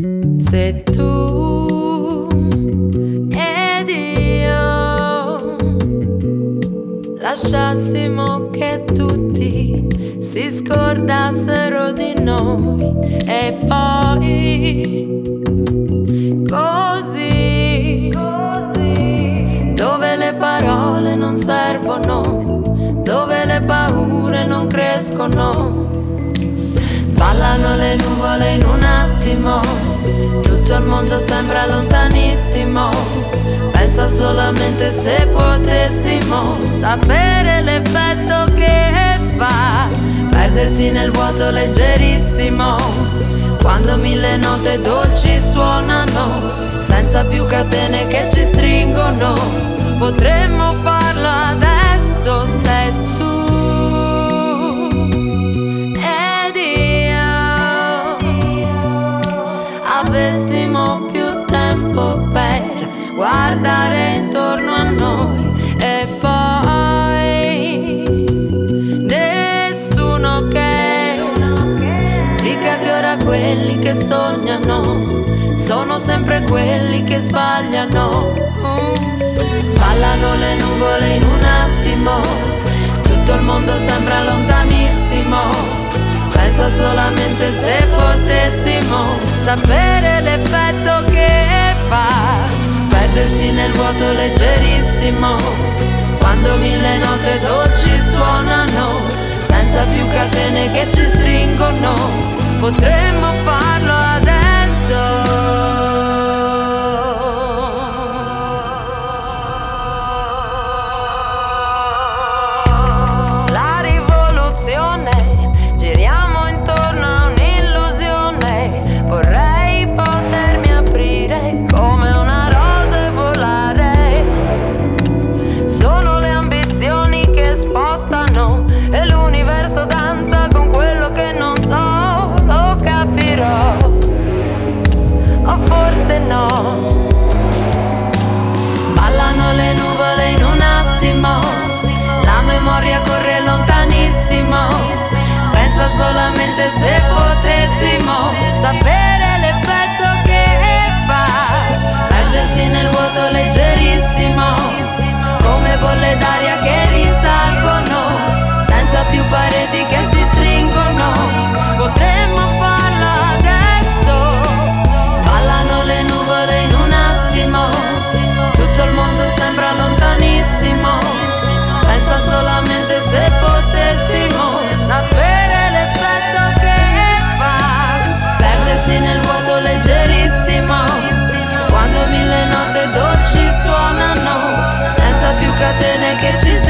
Se tu ed io lasciassimo che tutti si scordassero di noi e poi così dove le parole non servono, dove le paure non crescono. Ballano le nuvole in un attimo, tutto il mondo sembra lontanissimo. Pensa solamente se potessimo sapere l'effetto che fa, perdersi nel vuoto leggerissimo. Quando mille note dolci suonano, senza più catene che ci stringono, potremmo quelli che sognano sono sempre quelli che sbagliano. Ballano le nuvole in un attimo, tutto il mondo sembra lontanissimo. Pensa solamente se potessimo sapere l'effetto che fa, perdersi nel vuoto leggerissimo, quando mille note dolci suonano, potremmo farlo solamente se potessimo sapere Cadê, né, que te